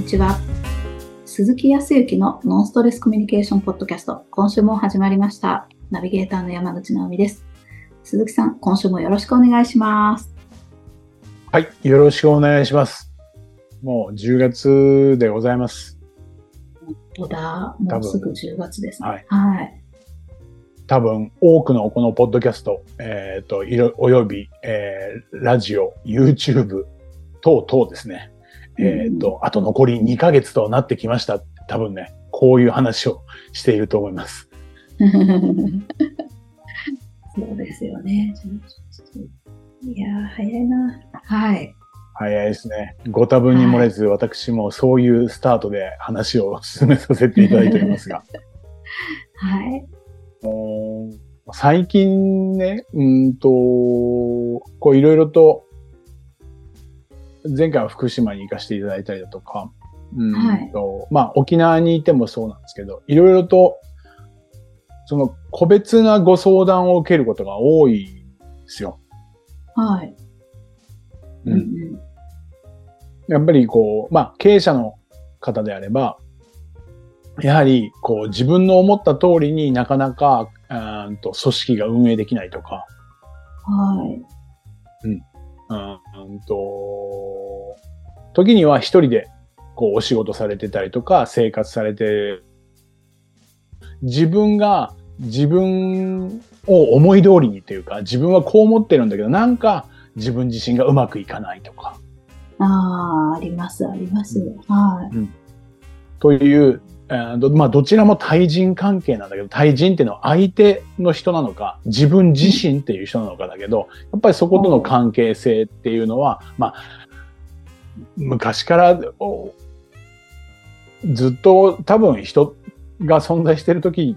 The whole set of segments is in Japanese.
にちは。鈴木康之のノンストレスコミュニケーションポッドキャスト、今週も始まりました。ナビゲーターの山口直美です。鈴木さん、今週もよろしくお願いします。はい、よろしくお願いします。もう10月でございます。本当だ、もうすぐ10月ですね。はい。はい。多分、多くのこのポッドキャスト、えっ、と、いろ、および、えーラジオ、YouTube 等々ですね。えっ、と、あと残り2ヶ月となってきました。多分ね、こういう話をしていると思います。そうですよね。いやー、早いな。はい。早いですね。ご多分に漏れず、私もそういうスタートで話を進めさせていただいておりますが。はい。最近ね、うんと、こういろいろと、前回は福島に行かせていただいたりだとか、うんと、まあ沖縄にいてもそうなんですけど、いろいろと、その個別なご相談を受けることが多いんですよ。はい。ううんんやっぱりこう、まあ経営者の方であれば、やはりこう自分の思った通りになかなか、うーんと組織が運営できないとか、はい。うんと、時には一人でこうお仕事されてたりとか生活されて、自分が自分を思い通りにというか、自分はこう思ってるんだけど、なんか自分自身がうまくいかないとか、ああ、あります、あります。はい。という、えーどまあどちらも対人関係なんだけど、対人っていうのは相手の人なのか、自分自身っていう人なのかだけど、やっぱりそことの関係性っていうのは、まあ、昔からおずっと多分人が存在してるとき、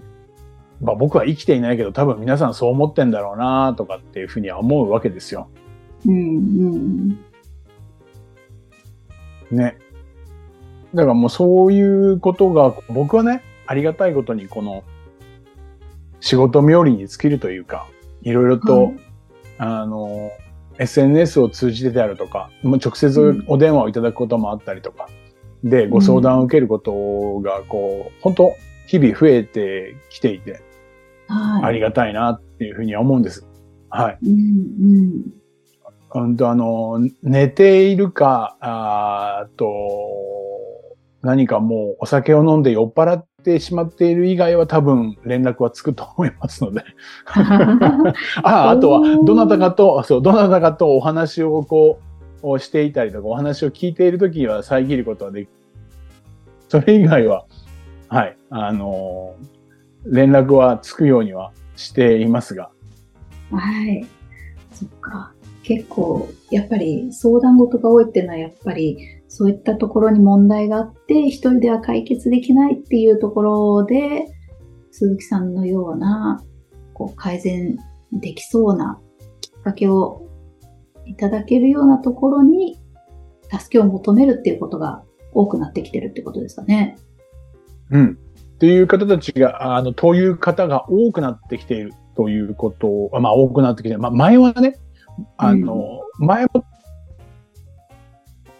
まあ僕は生きていないけど多分皆さんそう思ってんだろうなとかっていうふうには思うわけですよ。うん、うん。ね。だからもうそういうことが、僕はね、ありがたいことにこの仕事冥利に尽きるというか、いろいろと、はいあの、SNS を通じてであるとか、もう直接お電話をいただくこともあったりとか、で、ご相談を受けることが、こう、本当日々増えてきていて、はい。ありがたいなっていうふうには思うんです。はい。うん、うん。あの、寝ているか、あーと、何かもうお酒を飲んで酔っ払ってしまっている以外は多分連絡はつくと思いますので。あ、あとは、どなたかと、そう、どなたかとお話をこう、していたりとか、お話を聞いているときは遮ることはできそれ以外は、はい、あの、連絡はつくようにはしていますが、はい。そっか。結構、やっぱり相談事が多いっていうのは、やっぱりそういったところに問題があって、一人では解決できないっていうところで、鈴木さんのような、こう、改善できそうなきっかけをいただけるようなところに、助けを求めるっていうことが多くなってきてるってことですかね。うん。っていう方たちが、あの、という方が多くなってきているということを、まあ多くなってきて。まあ前はね、あの、前も、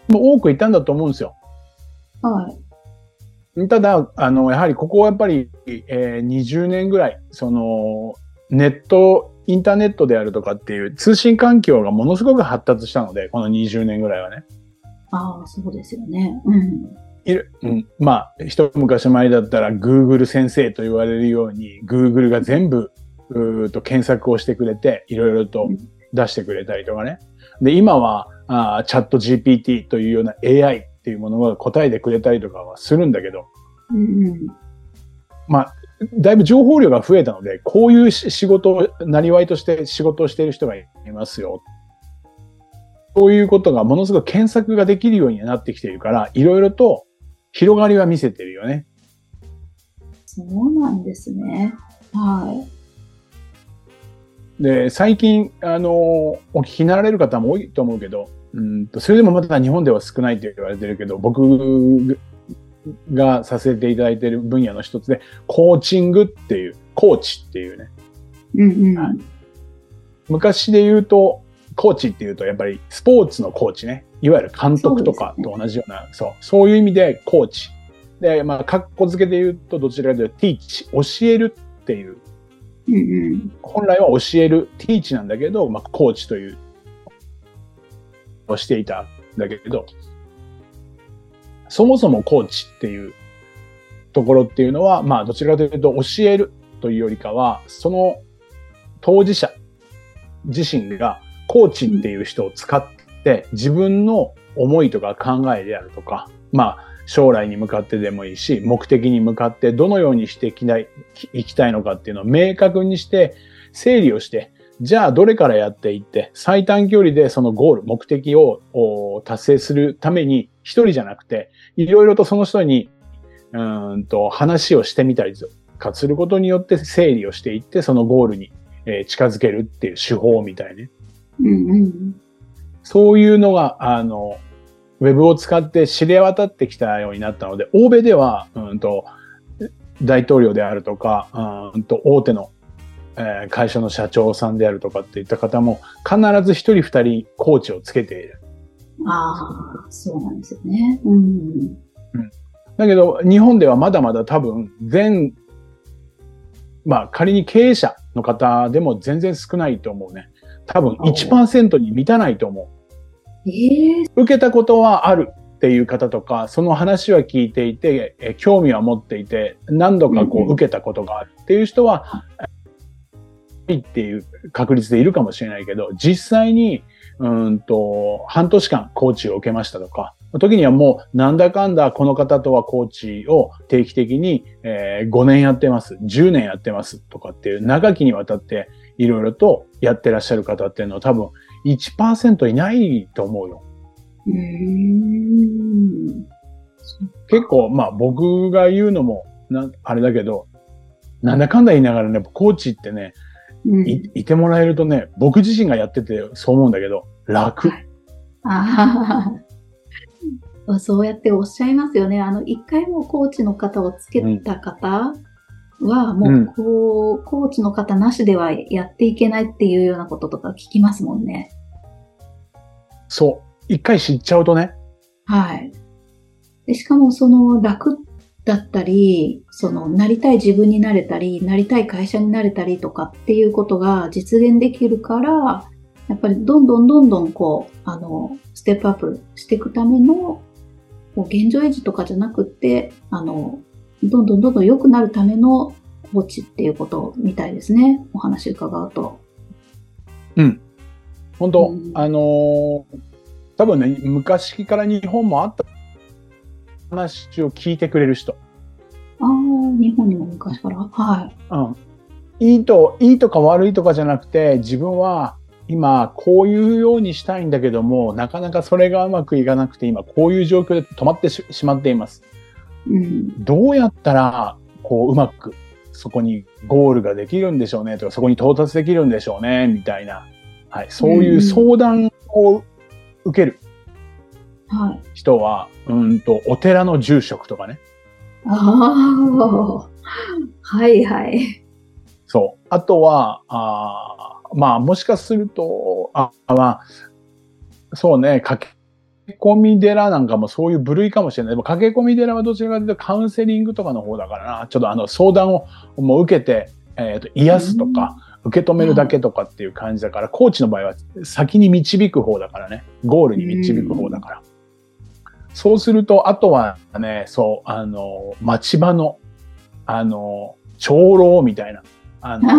もう多くいたんだと思うんですよ。はい。ただ、あの、やはりここはやっぱり、えー20年ぐらい、その、ネット、インターネットであるとかっていう通信環境がものすごく発達したので、この20年ぐらいはね。ああ、そうですよね。うん。いる、うん。まあ、一昔前だったら Google 先生と言われるように、Google が全部、うーと検索をしてくれて、いろいろと出してくれたりとかね。で、今は、あーチャット GPT というような AI っていうものが答えてくれたりとかはするんだけど、うんうん。まあ、だいぶ情報量が増えたので、こういうし仕事を、なりわいとして仕事をしている人がいますよ。そういうことがものすごく検索ができるようになってきているから、いろいろと広がりは見せてるよね。そうなんですね。はい。で、最近、あの、お聞きになられる方も多いと思うけど、うんと、それでもまだ日本では少ないと言われてるけど、僕がさせていただいている分野の一つで、コーチングっていう、コーチっていうね、うんうん。はい昔で言うと、コーチっていうとやっぱりスポーツのコーチね。いわゆる監督とかと同じような、そう,、そういう意味でコーチ。で、まあ、格好付けで言うとどちらかというとティーチ、教えるっていう。うんうん。本来は教える、ティーチなんだけど、まあ、コーチという、をしていたんだけど、そもそもコーチっていうところっていうのは、まあ、どちらかというと教えるというよりかは、その当事者自身がコーチっていう人を使って自分の思いとか考えであるとか、まあ、将来に向かってでもいいし、目的に向かってどのようにしていきたいいきたいのかっていうのを明確にして、整理をして、じゃあどれからやっていって、最短距離でそのゴール、目的をお達成するために一人じゃなくて、いろいろとその人に、うーんと話をしてみたりとかすることによって整理をしていって、そのゴールに、えー近づけるっていう手法みたいね。うんうん。そういうのが、あの、ウェブを使って知れ渡ってきたようになったので、欧米では、うんと、大統領であるとか、うんと、大手の、えー会社の社長さんであるとかっていった方も、必ず一人二人コーチをつけている。ああ、そうなんですよね。うん。だけど、日本ではまだまだ多分、全、まあ仮に経営者の方でも全然少ないと思うね。多分1%に満たないと思う。ええ受けたことはあるっていう方とか、その話は聞いていて、え興味は持っていて、何度かこう受けたことがあるっていう人は、いいっていう確率でいるかもしれないけど、実際に、うんと、半年間コーチを受けましたとか、時にはもうなんだかんだこの方とはコーチを定期的に、え5年やってます、10年やってますとかっていう長きにわたっていろいろとやってらっしゃる方っていうのは多分1%いないと思うよ。結構、まあ僕が言うのも、な、あれだけど、なんだかんだ言いながらね、コーチってね、うんい、いてもらえるとね、僕自身がやっててそう思うんだけど、楽。ああ、そうやっておっしゃいますよね。あの、一回もコーチの方をつけた方は、もう、こう、コーチの方なしではやっていけないっていうようなこととか聞きますもんね。そう。一回知っちゃうとね、はい。でしかも、その、楽だったり、その、なりたい自分になれたり、なりたい会社になれたりとかっていうことが実現できるから、やっぱりどんどんどんどんこう、あの、ステップアップしていくための、こう現状維持とかじゃなくって、あの、どんどんどんどん良くなるためのコーチっていうことみたいですね。お話伺うと。本当、うんあのー多分ね、昔から日本もあった話を聞いてくれる人。ああ、日本にも昔から。はい。うん。いいと、いいとか悪いとかじゃなくて、自分は今こういうようにしたいんだけども、なかなかそれがうまくいかなくて、今こういう状況で止まってししまっています。うん。どうやったら、こう、うまく、そこにゴールができるんでしょうねとか、そこに到達できるんでしょうね、みたいな。はい。そういう相談を受けるはい。人は、うんと、お寺の住職とかね。ああ、はいはい。そう。あとは、あーまあ、もしかすると、あ、まあ、そうね、駆け込み寺なんかもそういう部類かもしれない。でも駆け込み寺はどちらかというとカウンセリングとかの方だからな。ちょっとあの相談をもう受けて、えっ、と、癒すとか、受け止めるだけとかっていう感じだから、コーチの場合は先に導く方だからね。ゴールに導く方だから。そうすると、あとはね、そう、あの、町場の、あの、長老みたいな。ああの、あ、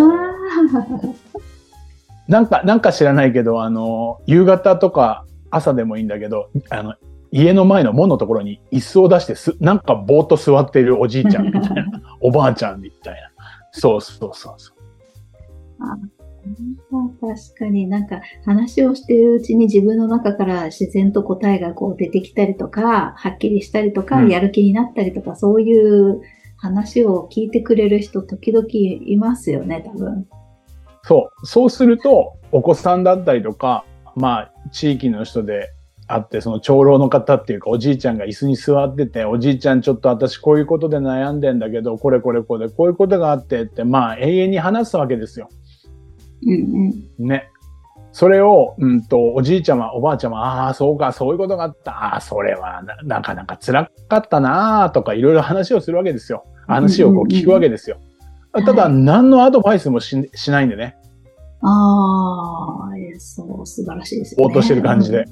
なんか、なんか知らないけど、あの、夕方とか朝でもいいんだけど、あの、家の前の門のところに椅子を出してす、なんかぼーっと座っているおじいちゃんみたいな、おばあちゃんみたいな。そうそうそうそう。確かになんか話をしているうちに自分の中から自然と答えがこう出てきたりとか、はっきりしたりとか、うんやる気になったりとか、そういう話を聞いてくれる人時々いますよね、多分。そう。そうすると、お子さんだったりとか、まあ、地域の人であって、その長老の方っていうか、おじいちゃんが椅子に座ってて、おじいちゃんちょっと私こういうことで悩んでんだけど、これこれこれ、こういうことがあってって、まあ、永遠に話すわけですよ。うんうん。ね。それを、うんと、おじいちゃま、おばあちゃま、ああ、そうか、そういうことがあった。ああ、それはな、なかなか辛かったなとか、いろいろ話をするわけですよ。話をこう聞くわけですよ。うんただ、何のアドバイスもししないんでね。ああ、えーそう、素晴らしいですよね。ぼーっとしてる感じで。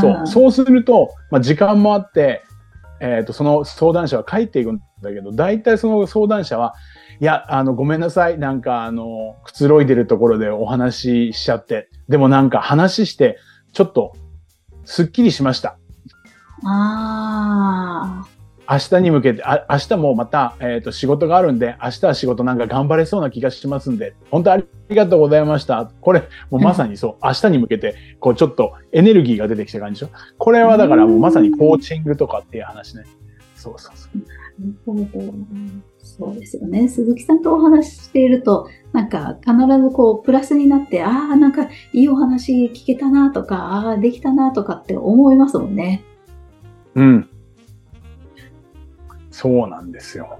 そう。そうすると、まあ、時間もあって、えっ、と、その相談者は帰っていくんだけど、大体その相談者は、いや、あの、ごめんなさい。なんか、あの、くつろいでるところでお話ししちゃって、でもなんか話して、ちょっと、すっきりしました。あ明日に向けて、あ明日もまた、えっ、と、仕事があるんで、明日は仕事なんか頑張れそうな気がしますんで、本当ありがとうございました。これ、もうまさにそう、明日に向けて、こう、ちょっとエネルギーが出てきた感じでしょこれはだからもうまさにコーチングとかっていう話ね。そうそうそう。あ、なるほど。そうですよね。鈴木さんとお話ししていると、なんか必ずこう、プラスになって、ああ、なんかいいお話聞けたなとか、ああ、できたなとかって思いますもんね。うん。そうなんですよ。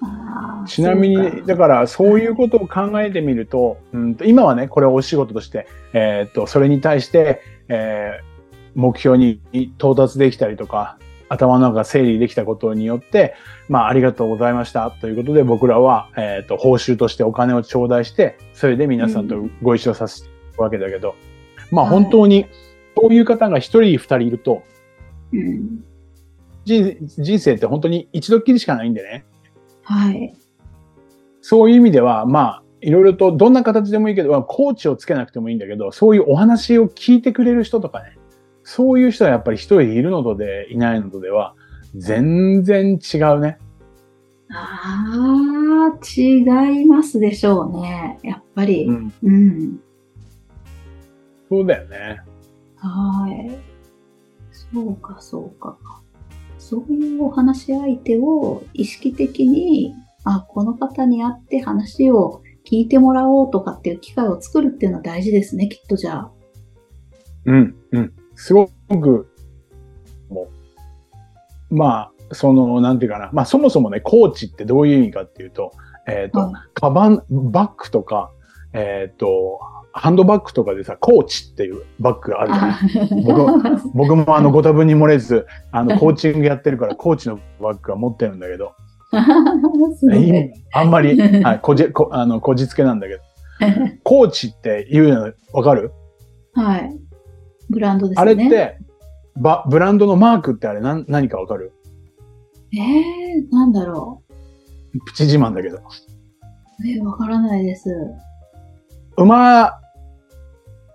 ああちなみに、だからそういうことを考えてみると、うんと今はね、これをお仕事として、えーっと、それに対して、えー目標に到達できたりとか、頭の中が整理できたことによって、まあ、ありがとうございましたということで、僕らは、えーっと、報酬としてお金を頂戴して、それで皆さんとご一緒させていくわけだけど、まあ、はい本当に、そういう方が一人二人いると、うん。人人生って本当に一度っきりしかないんでね。はい。そういう意味では、まあ、いろいろとどんな形でもいいけど、まあコーチをつけなくてもいいんだけど、そういうお話を聞いてくれる人とかね、そういう人はやっぱり一人いるのとでいないのとでは、全然違うね。ああ、違いますでしょうね。やっぱり。うん。うん。そうだよね。はい。そうか、そうか。そういうお話し相手を意識的に、あ、この方に会って話を聞いてもらおうとかっていう機会を作るっていうのは大事ですね、きっとじゃあ。うん、うん。すごく、もう、まあ、その、なんていうかな。まあ、そもそもね、コーチってどういう意味かっていうと、えっ、と、はいカバン、バッグとか、えっ、と、ハンドバッグとかでさ、コーチっていうバッグがあるじゃない僕 僕もあの、ご多分に漏れず、あの、コーチングやってるから、コーチのバッグは持ってるんだけど、あんまり、はい、こじ、こ、あの、こじつけなんだけど、コーチっていうのわかる？はい。ブランドですあね。れって、ば、ブランドのマークってあれ何、何かわかる？ええー、なんだろプチ自慢だけど。う。えー、わからないです。馬、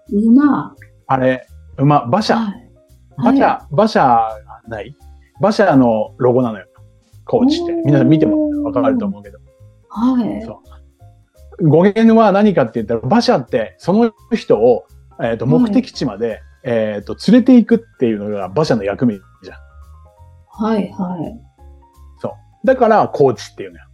馬。あれ、馬、馬車、はい。馬車、馬車がない？馬車のロゴなのよ。コーチって。皆さん見てもわかると思うけど。はい。そう語源は何かって言ったら、馬車ってその人を、えー、と目的地まで、えー、と連れていくっていうのが馬車の役目じゃん。はい、はい。そう。だから、コーチっていうのよ。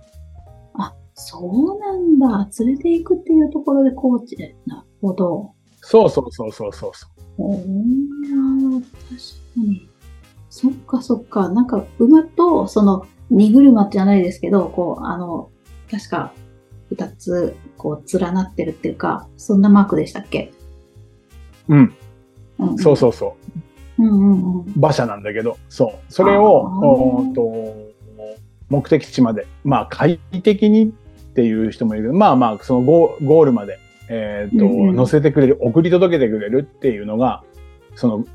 あ、そうなんだ。連れて行くっていうところでコーチで。なるほど。そうそうそうそうそうそう。おー、確かに。そっかそっか。なんか、馬と、その、荷車じゃないですけど、こう、あの、確か、二つ、こう、連なってるっていうか、そんなマークでしたっけ？うん。うん、そうそうそう。うんうんうん。馬車なんだけど、そう。それを、おと、目的地まで、まあ、快適にっていう人もいる。まあまあ、そのゴールまで、えーっと、うんうん乗せてくれる、送り届けてくれるっていうのが、その、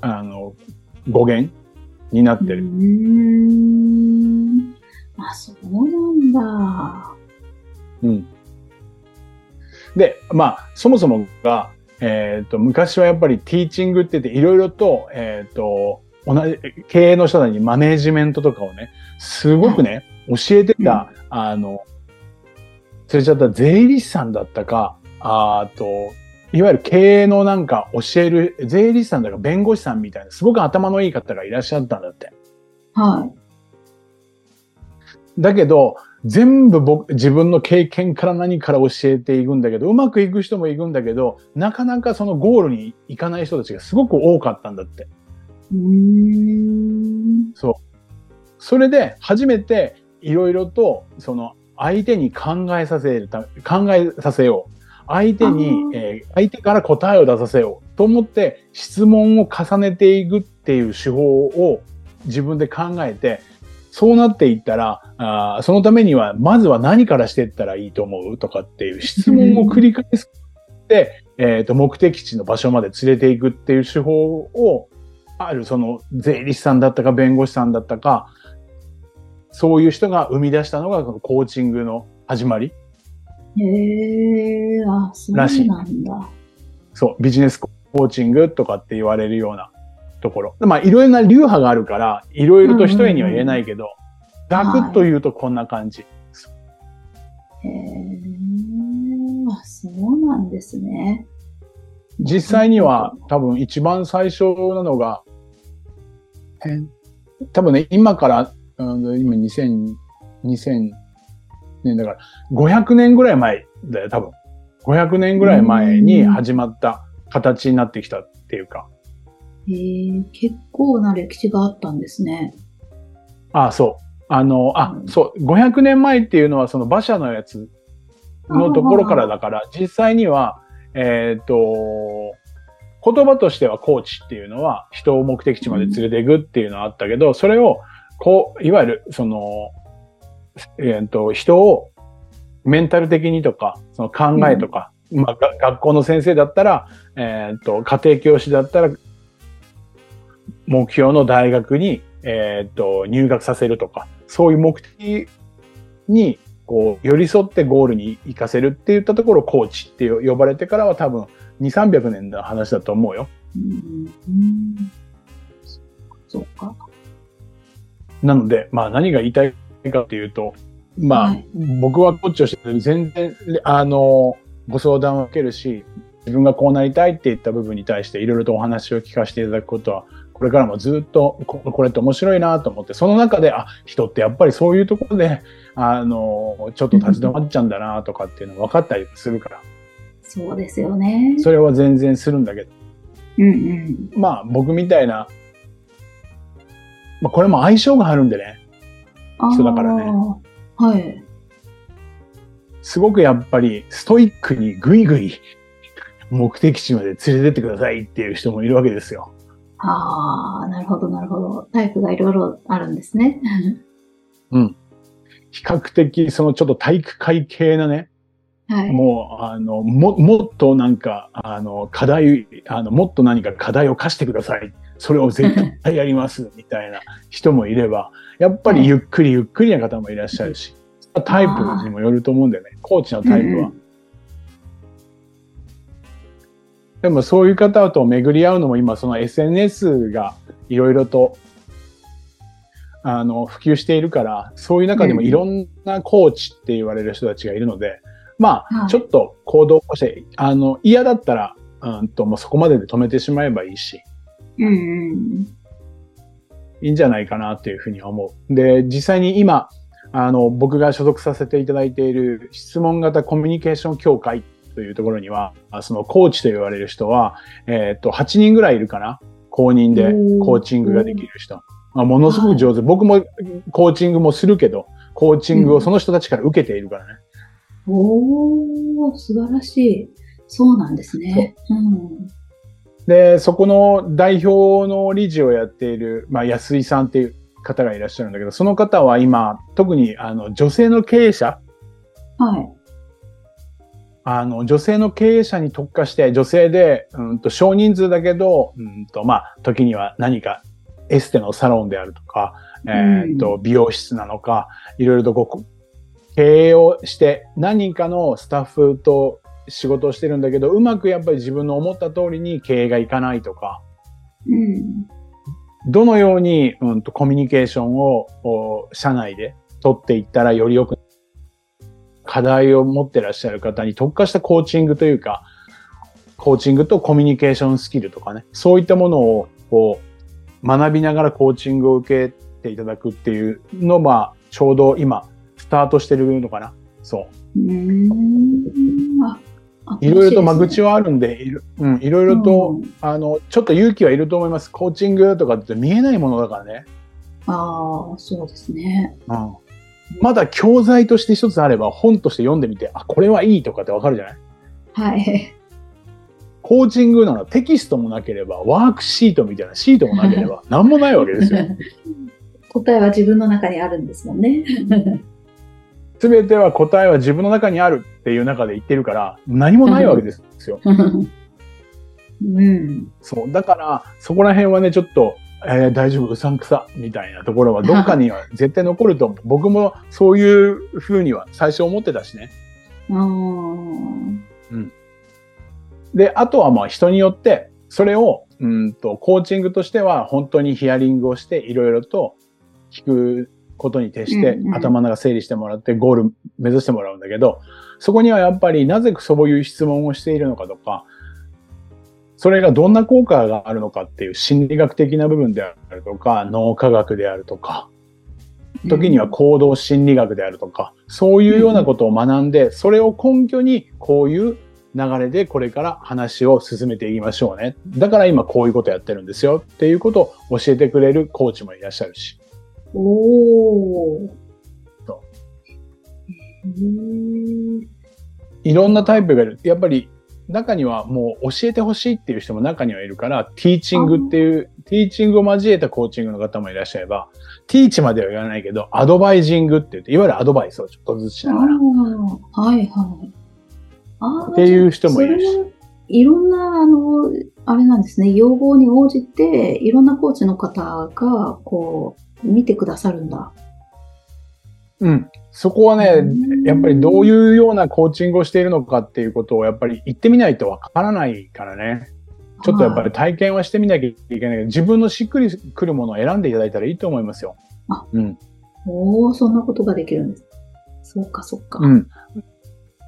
あの、語源になってる。うーん。あ、そうなんだ。うん。で、まあ、そもそもが、えっ、と、昔はやっぱりティーチングって言って、いろいろと、えっ、と、同じ、経営の人たちにマネージメントとかをね、すごくね、教えてた、あの、忘れちゃった税理士さんだったか、あーと、いわゆる経営のなんか教える、税理士さんだか弁護士さんみたいな、すごく頭のいい方がいらっしゃったんだって。はい。だけど、全部僕、自分の経験から何から教えていくんだけど、うまくいく人もいくんだけど、なかなかそのゴールに行かない人たちがすごく多かったんだって。うーん。それで、初めていろいろと、その、相手に考えさせるた考えさせよう。相手に、えー、相手から答えを出させようと思って質問を重ねていくっていう手法を自分で考えて、そうなっていったら、あそのためには、まずは何からしていったらいいと思うとかっていう質問を繰り返すって、えっ、と、目的地の場所まで連れていくっていう手法を、あるその税理士さんだったか弁護士さんだったか、そういう人が生み出したのがコーチングの始まり。へえ、あ、そうなんだ。そう、ビジネスコーチングとかって言われるようなところ。まあ、いろいろな流派があるから、いろいろと一重には言えないけど、ざくっと言うとこんな感じ。へえ、あ、そうなんですね。実際には多分一番最初なのが、多分ね、今から、今2000、2000年だから、500年ぐらい前だよ、多分。500年ぐらい前に始まった形になってきたっていうか。へえ、結構な歴史があったんですね。ああ、そう。あの、あ、うん、そう、500年前っていうのはその馬車のやつのところからだから、実際には、えっ、ー、と、言葉としてはコーチっていうのは人を目的地まで連れていくっていうのはあったけど、それを、こう、いわゆる、その、えっ、ー、と、人をメンタル的にとか、その考えとか、うん、まあ、学校の先生だったら、えっ、ー、と、家庭教師だったら、目標の大学に、えっ、と、入学させるとか、そういう目的にこう、寄り添ってゴールに行かせるって言ったところ、コーチって呼ばれてからは多分、2、300年の話だと思うよ。うん。そうか。なので、まあ何が言いたいかっていうと、まあ、はい、僕はコーチをして全然、あの、ご相談を受けるし、自分がこうなりたいって言った部分に対していろいろとお話を聞かせていただくことはこれからもずっとこれって面白いなと思って、その中で、あ、人ってやっぱりそういうところで、あの、ちょっと立ち止まっちゃうんだなとかっていうの分かったりするから。そうですよね。それは全然するんだけど。うんうん。まあ僕みたいな、まあこれも相性があるんでね。人だからね。はい。すごくやっぱりストイックにぐいぐい目的地まで連れてってくださいっていう人もいるわけですよ。ああ、なるほど、なるほど。タイプがいろいろあるんですね。うん。比較的、そのちょっと体育会系なね、はい、もう、あの、も、もっとなんか、あの、課題、あの、もっと何か課題を課してください。それを絶対やります、みたいな人もいれば、やっぱりゆっくりゆっくりな方もいらっしゃるし、タイプにもよると思うんだよね。コーチのタイプは。うんでもそういう方と巡り合うのも今その SNS がいろいろとあの普及しているからそういう中でもいろんなコーチって言われる人たちがいるので、まあちょっと行動を起こしてあの嫌だったらうんともうそこまでで止めてしまえばいいし、うんうん、いいんじゃないかなっていうふうに思う。で実際に今あの僕が所属させていただいている質問型コミュニケーション協会というところには、そのコーチと言われる人は、えっ、と、8人ぐらいいるかな？公認でコーチングができる人。まあ、ものすごく上手、はい。僕もコーチングもするけど、コーチングをその人たちから受けているからね。うん、おー、素晴らしい。そうなんですね。うん、で、そこの代表の理事をやっている、まあ、安井さんっていう方がいらっしゃるんだけど、その方は今、特にあの女性の経営者、はい。あの、女性の経営者に特化して、女性で、うんと、少人数だけど、うんと、まあ、時には何かエステのサロンであるとか、えっ、と、美容室なのか、いろいろとこう、経営をして、何人かのスタッフと仕事をしてるんだけど、うまくやっぱり自分の思った通りに経営がいかないとか、うん、どのように、うんと、コミュニケーションを、社内で取っていったらより良く課題を持ってらっしゃる方に特化したコーチングというか、コーチングとコミュニケーションスキルとかね、そういったものをこう学びながらコーチングを受けていただくっていうのまあ、ちょうど今、スタートしてるのかな。そう。いろいろと間口はあるんで、いろ,、うん、いろいろと、あの、ちょっと勇気はいると思います。コーチングとかって見えないものだからね。ああ、そうですね。うん。まだ教材として一つあれば本として読んでみて、あ、これはいいとかってわかるじゃない？はい。コーチングならテキストもなければ、ワークシートみたいなシートもなければ、なんもないわけですよ。答えは自分の中にあるんですもんね。すべては答えは自分の中にあるっていう中で言ってるから、何もないわけですよ。うん。そう。だから、そこら辺はね、ちょっと、えー大丈夫、うさんくさ、みたいなところは、どっかには 絶対残ると思う。僕もそういうふうには最初思ってたしね。あーで、あとはまあ人によって、それを、うんと、コーチングとしては、本当にヒアリングをして、いろいろと聞くことに徹してうんう、ん頭の中整理してもらって、ゴール目指してもらうんだけど、そこにはやっぱり、なぜそういう質問をしているのかとか、それがどんな効果があるのかっていう心理学的な部分であるとか、脳科学であるとか、時には行動心理学であるとか、そういうようなことを学んで、それを根拠にこういう流れでこれから話を進めていきましょうね。だから今こういうことやってるんですよっていうことを教えてくれるコーチもいらっしゃるし。おー。そへーいろんなタイプがいる。やっぱり中にはもう教えてほしいっていう人も中にはいるから、ティーチングっていう、ティーチングを交えたコーチングの方もいらっしゃれば、ティーチまでは言わないけど、アドバイジングって言って、いわゆるアドバイスをちょっとずつしながら。はいはい。あーっていう人もいるしいろんな、あの、あれなんですね、要望に応じて、いろんなコーチの方が、こう、見てくださるんだ。うん。そこはねうん、やっぱりどういうようなコーチングをしているのかっていうことをやっぱり言ってみないとわからないからね。ちょっとやっぱり体験はしてみなきゃいけないけど、自分のしっくりくるものを選んでいただいたらいいと思いますよ。あうん。おおそんなことができるんです。そうか、そうか。うん。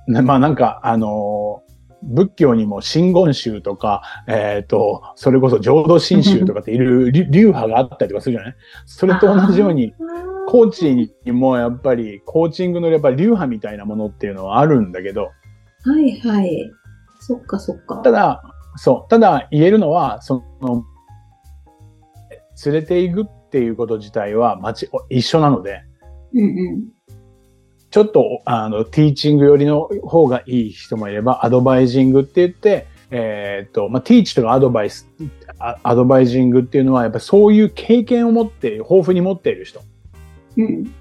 ねまあなんか、あのー仏教にも真言宗とか、えっ、と、それこそ浄土真宗とかっている流流派があったりとかするじゃない？それと同じように、コーチにもやっぱり、コーチングのやっぱり流派みたいなものっていうのはあるんだけど、はいはい。そっか、そっか。ただ、そう、ただ言えるのは、その、連れていくっていうこと自体は、まち、一緒なので、うんうん。ちょっと、あの、ティーチング寄りの方がいい人もいれば、アドバイジングって言って、えーっと、まあ、ティーチとかアドバイス、あアドバイジングっていうのは、やっぱりそういう経験を持って、豊富に持っている人。うん。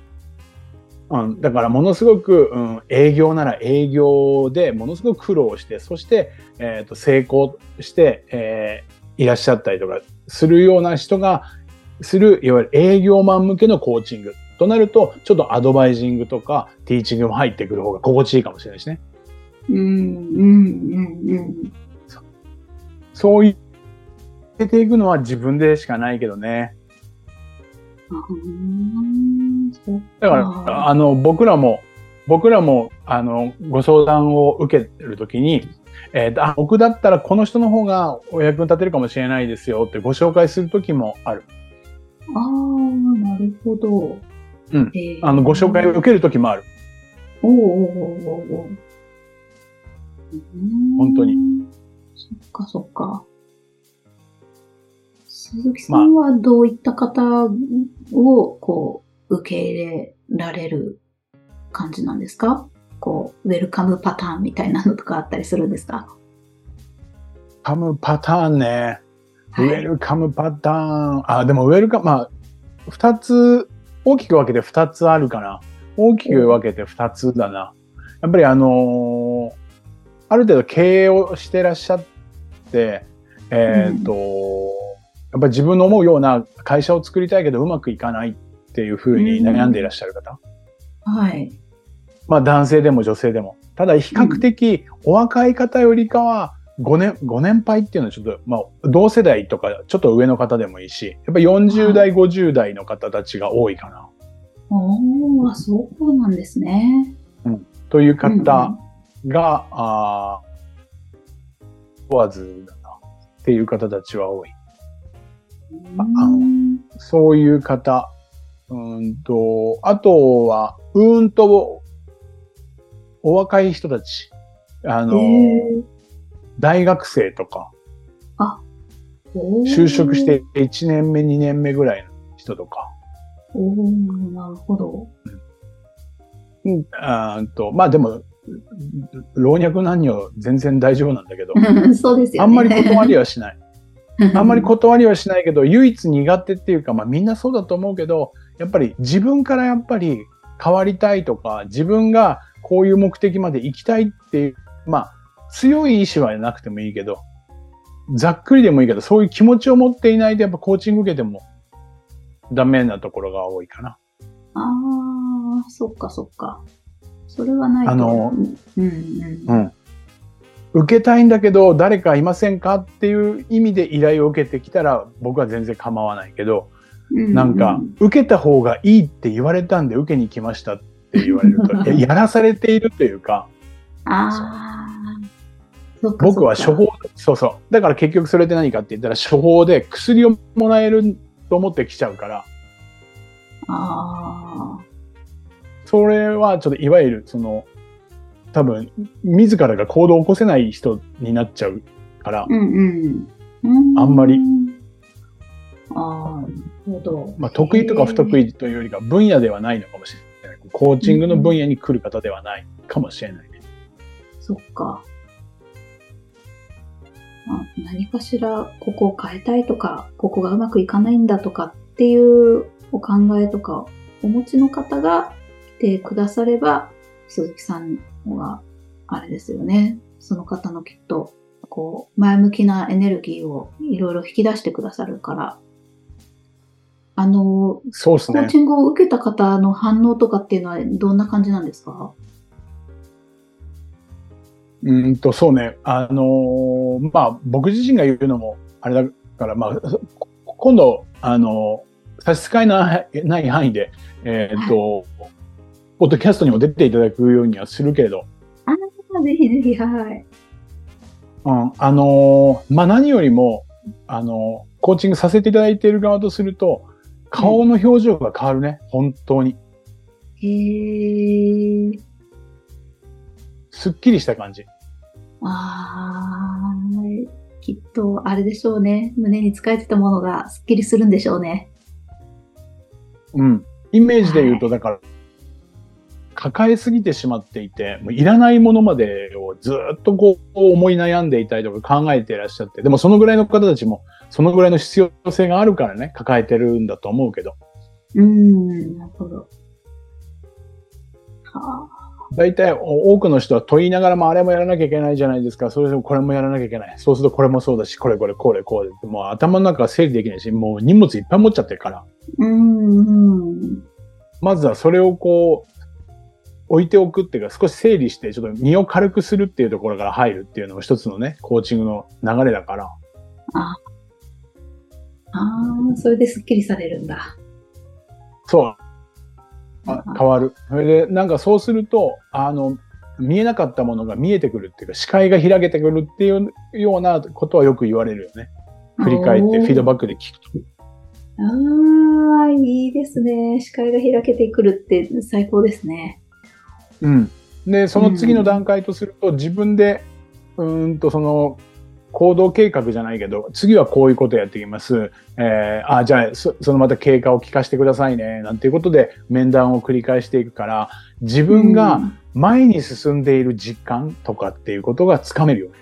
うん、だからものすごく、うん、営業なら営業でものすごく苦労して、そして、えー、と成功して、えーいらっしゃったりとかするような人がする、いわゆる営業マン向けのコーチングとなると、ちょっとアドバイジングとかティーチングも入ってくる方が心地いいかもしれないですね。うん、うん、うん、うん。そういう、出ていくのは自分でしかないけどね。だから、あの、僕らも、僕らも、あの、ご相談を受けるときに、えーとあ、僕だったらこの人の方がお役に立てるかもしれないですよってご紹介するときもある。ああ、なるほど。うんえーあの、ご紹介を受けるときもある。おうおうおうおうお本当に。そっかそっか。鈴木さんはどういった方を、こう、受け入れられる感じなんですか？こう、ウェルカムパターンみたいなのとかあったりするんですか？カムパターンね。はいウェルカムパターン。あ、でもウェルカム、まあ、二つ、大きく分けて二つあるかな。大きく分けて二つだな。やっぱりあのーある程度経営をしてらっしゃって、えっ、と、やっぱり自分の思うような会社を作りたいけどうまくいかないっていうふうに悩んでいらっしゃる方。はい。まあ男性でも女性でも。ただ比較的お若い方よりかは、5年、ご年配っていうのはちょっと、まあ同世代とかちょっと上の方でもいいし、やっぱ40代、50代の方たちが多いかな。おー、あそうなんですね。という方が、あー問わずだなっていう方たちは多い。うんああのそういう方。うーんと、あとは、うーんと、お若い人たち。あの、へー大学生とか、おー就職して1年目、2年目ぐらいの人とか、おー、なるほど。うんあと、まあでも、老若男女全然大丈夫なんだけど、そうですよね。あんまり断りはしない。あんまりこ断りはしないけど、唯一苦手っていうか、まあみんなそうだと思うけど、やっぱり自分からやっぱり変わりたいとか、自分がこういう目的まで行きたいっていう、まあ強い意志はなくてもいいけど、ざっくりでもいいけど、そういう気持ちを持っていないとやっぱコーチング受けてもダメなところが多いかな。ああ、そっかそっか。それはないと。あのうんうん。うん。受けたいんだけど、誰かいませんかっていう意味で依頼を受けてきたら、僕は全然構わないけど、うんなんか、受けた方がいいって言われたんで受けに来ましたって言われると、や やらされているというか、ああ。僕は処方、そうそう。だから結局それって何かって言ったら、処方で薬をもらえると思ってきちゃうから、ああ。それはちょっといわゆる、その、多分、自らが行動を起こせない人になっちゃうから、うんうん。うんあんまり。ああ、なるほど。まあ、得意とか不得意。意というよりか分野ではないのかもしれない。コーチングの分野に来る方ではないかもしれないね。そっか。あ何かしらここを変えたいとか、ここがうまくいかないんだとかっていうお考えとかお持ちの方が来てくだされば、鈴木さんは、あれですよね。その方のきっと、こう、前向きなエネルギーをいろいろ引き出してくださるから、あの、そうですね。コーチングを受けた方の反応とかっていうのはどんな感じなんですか？うーんと、そうね。あのーまあ、僕自身が言うのも、あれだから、まあ、こ今度、あのー差し支えないない範囲で、えーっと、ポッドキャストにも出ていただくようにはするけれど、あぜひぜひ、はい。うん、あのーまあ、何よりも、あのーコーチングさせていただいている側とすると、顔の表情が変わるね、本当に。へー。すっきりした感じ。あー、きっと、あれでしょうね。胸に使えてたものがスッキリするんでしょうね。うん。イメージで言うと、だから、抱えすぎてしまっていて、もういらないものまでをずっとこう思い悩んでいたりとか考えていらっしゃって、でもそのぐらいの方たちも、そのぐらいの必要性があるからね、抱えてるんだと思うけど、うーん、なるほど。は大体多くの人は問いながらもあれもやらなきゃいけないじゃないですか。それでもこれもやらなきゃいけない。そうするとこれもそうだし、これこれこれこうで。もう頭の中が整理できないし、もう荷物いっぱい持っちゃってるから。あ。うーん。まずはそれをこう、置いておくっていうか、少し整理して、ちょっと身を軽くするっていうところから入るっていうのも一つのね、コーチングの流れだから。ああ、それでスッキリされるんだ。そう。あ変わる。それで、なんかそうすると、あの、見えなかったものが見えてくるっていうか、視界が開けてくるっていうようなことはよく言われるよね。振り返ってフィードバックで聞くと。ああ、いいですね。視界が開けてくるって最高ですね。うん。で、その次の段階とすると、自分で、うーんと、その、行動計画じゃないけど、次はこういうことやっていきます。えー、あ、じゃあそ、そのまた経過を聞かせてくださいね。なんていうことで面談を繰り返していくから、自分が前に進んでいる実感とかっていうことがつかめるよね。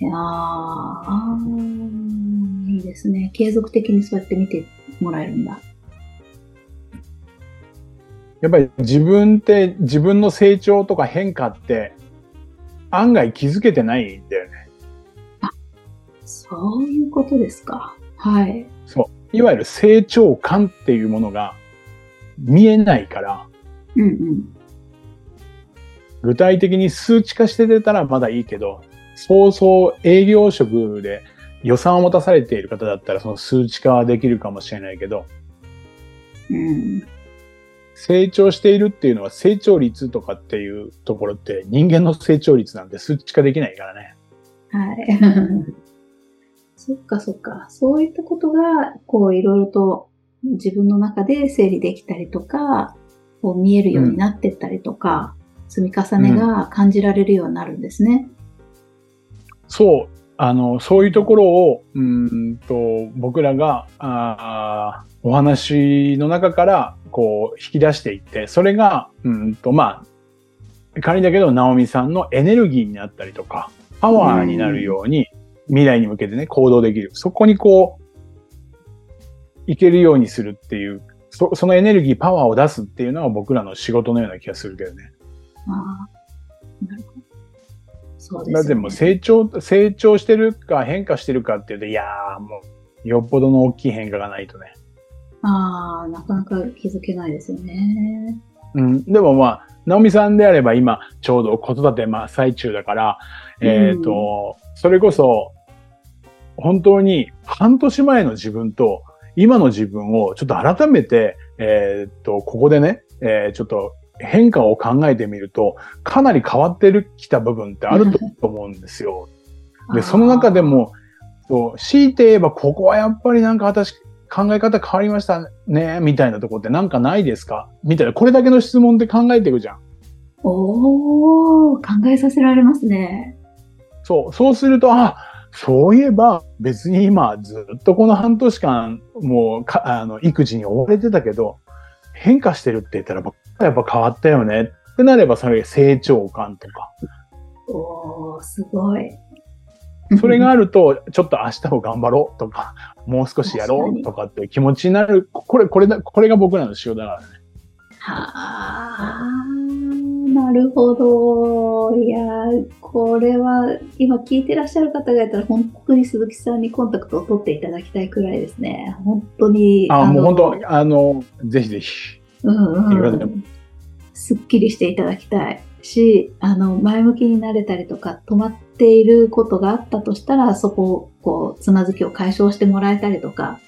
いやーあーいいですね。継続的にそうやって見てもらえるんだ。やっぱり自分って自分の成長とか変化って案外気づけてないんだよね。そういうことですか。はい。そう。いわゆる成長感っていうものが見えないから、うんうん。具体的に数値化して出たらまだいいけど、そうそう営業職で予算を持たされている方だったらその数値化はできるかもしれないけど、うん。成長しているっていうのは成長率とかっていうところって人間の成長率なんて数値化できないからね。はい。そっかそっか。そういったことが、こういろいろと自分の中で整理できたりとか、こう見えるようになってったりとか、積み重ねが感じられるようになるんですね。そう。あの、そういうところを、うんと、僕らが、あお話の中から、こう、引き出していって、それが、うんと、まあ、仮だけど、ナオミさんのエネルギーになったりとか、パワーになるように、未来に向けてね、行動できる。そこにこう、いけるようにするっていう、そそのエネルギー、パワーを出すっていうのは僕らの仕事のような気がするけどね。ああ、なるほど。そうですね。だってもう成長、成長してるか変化してるかっていうと、いやーもう、よっぽどの大きい変化がないとね。ああ、なかなか気づけないですよね。うん。でもまあ、ナオミさんであれば今、ちょうど子育て真っ最中だから、えっ、ー、と、それこそ、本当に半年前の自分と今の自分をちょっと改めて、えー、っと、ここでね、えー、ちょっと変化を考えてみると、かなり変わってるきた部分ってあると 思うんですよ。で、その中でも、そう、強いて言えば、ここはやっぱりなんか私、考え方変わりましたね、みたいなとこってなんかないですか？みたいな、これだけの質問で考えていくじゃん。おー、考えさせられますね。そう、そうすると、あ、そういえば別に今ずっとこの半年間もうかあの育児に追われてたけど変化してるって言ったらやっぱ変わったよねってなればそれ成長感とか。おー、すごい。それがあると、ちょっと明日を頑張ろうとか、もう少しやろうとかっていう気持ちになる。これ、これだ、これが僕らの仕事だからね。はあ。なるほど。いやこれは今聞いてらっしゃる方がいたら本当に鈴木さんにコンタクトを取っていただきたいくらいですね。本当に。あ、あもう本当、あの、ぜひぜひ。うんうん。すっきりしていただきたいし、あの、前向きになれたりとか、止まっていることがあったとしたら、そこを、こう、つまずきを解消してもらえたりとか、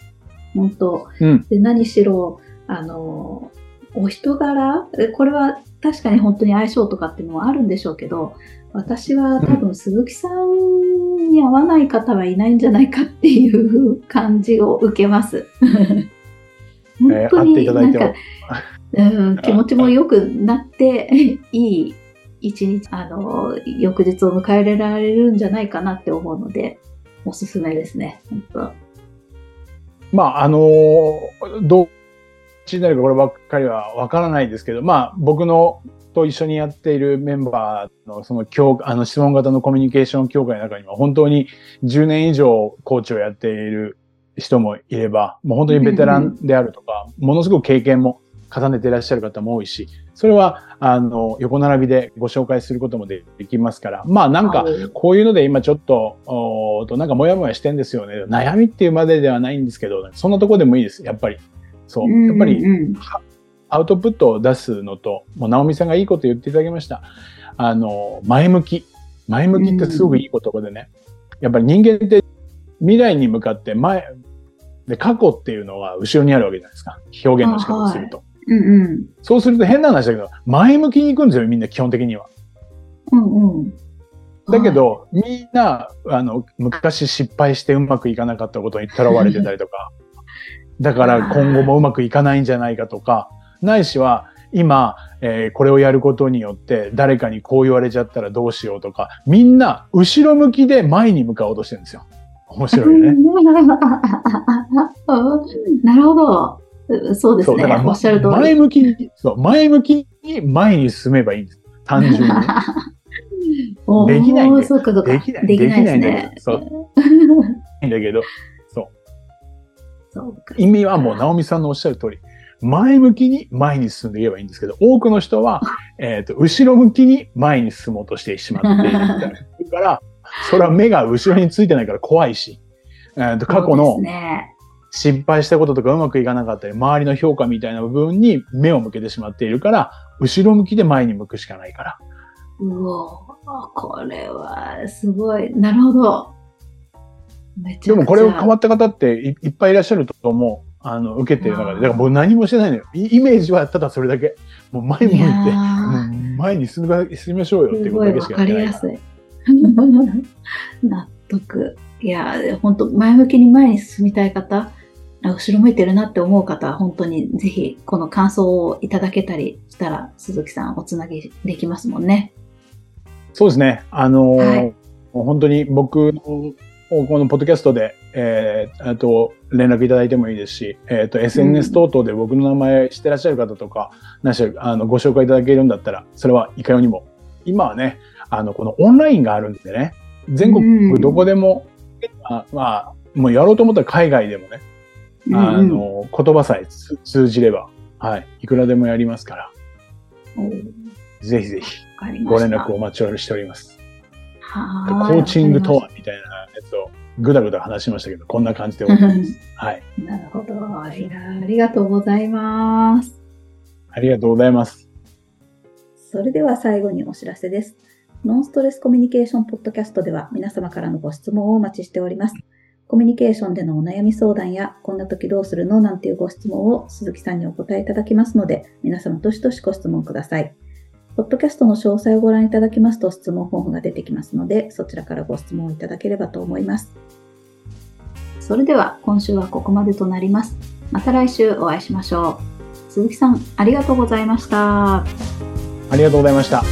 本当、うん、で何しろ、あの、お人柄？これは確かに本当に相性とかっていうのはあるんでしょうけど、私は多分鈴木さんに合わない方はいないんじゃないかっていう感じを受けます。本当になんか、うん、気持ちも良くなっていい一日、あの、翌日を迎えられるんじゃないかなって思うので、おすすめですね、本当。まあ、あの、どうになるかこればっかりはわからないですけど、まあ僕のと一緒にやっているメンバーのその教、あの質問型のコミュニケーション協会の中には本当に10年以上コーチをやっている人もいれば、もう本当にベテランであるとか、ものすごく経験も重ねていらっしゃる方も多いし、それは、あの、横並びでご紹介することもできますから、まあなんか、こういうので今ちょっと、おとなんかモヤモヤしてんですよね。悩みっていうまでではないんですけど、そんなとこでもいいです、やっぱり。そう。やっぱり、アウトプットを出すのと、もう、直美さんがいいこと言っていただきました。あの、前向き。前向きってすごくいい言葉でね。やっぱり人間って未来に向かって前、で、過去っていうのは後ろにあるわけじゃないですか。表現の仕方をすると。うんうん、そうすると変な話だけど、前向きに行くんですよ、みんな基本的には。うんうん。だけど、みんな、あの、昔失敗してうまくいかなかったことにとらわれてたりとか、だから今後もうまくいかないんじゃないかとか、ないしは今、えー、これをやることによって誰かにこう言われちゃったらどうしようとか、みんな後ろ向きで前に向かおうとしてるんですよ。面白いね。なるほど。そうですね。だからおっしゃる通り。前向きに、そう、前向きに前に進めばいいんです。単純に、ね。できないんだできない。できないん。そう。いいんだけど、意味はもう、直美さんのおっしゃる通り、前向きに前に進んでいけばいいんですけど、多くの人は、えっ、と、後ろ向きに前に進もうとしてしまっているみたいな。から、それは目が後ろについてないから怖いし、えー、と過去の失敗したこととかうまくいかなかったり、周りの評価みたいな部分に目を向けてしまっているから、後ろ向きで前に向くしかないから。うおこれはすごい。なるほど。でもこれを変わった方っていっぱいいらっしゃると思う。あの、受けてる中で。だからもう何もしてないのよ。イメージはただそれだけ。もう前向いて、前に進み進みましょうよっていうことだけしかやってない。わかりやすい。納得。いや、本当前向きに前に進みたい方、後ろ向いてるなって思う方は本当にぜひこの感想をいただけたりしたら鈴木さんおつなぎできますもんね。そうですね。あのーはい本当に僕のこのポッドキャストで、えー、あと連絡いただいてもいいですし、えっ、ー、と SNS 等々で僕の名前知ってらっしゃる方とか、なしあのご紹介いただけるんだったら、それはいかようにも。今はね、あのこのオンラインがあるんでね、全国どこでも、あまあ、もうやろうと思ったら海外でもね、あの、言葉さえ通じれば、はい、いくらでもやりますから。ぜひぜひ、ご連絡お待ちしております。コーチングとはみたいなやつをぐだぐだ話しましたけど、こんな感じでございます。はい。なるほど。ありがとうございます。ありがとうございます。それでは最後にお知らせです。ノンストレスコミュニケーションポッドキャストでは皆様からのご質問をお待ちしております。コミュニケーションでのお悩み相談や、こんな時どうするのなんていうご質問を鈴木さんにお答えいただきますので、皆様どしどしご質問ください。ポッドキャストの詳細をご覧いただきますと質問フォームが出てきますので、そちらからご質問をいただければと思います。それでは今週はここまでとなります。また来週お会いしましょう。鈴木さん、ありがとうございました。ありがとうございました。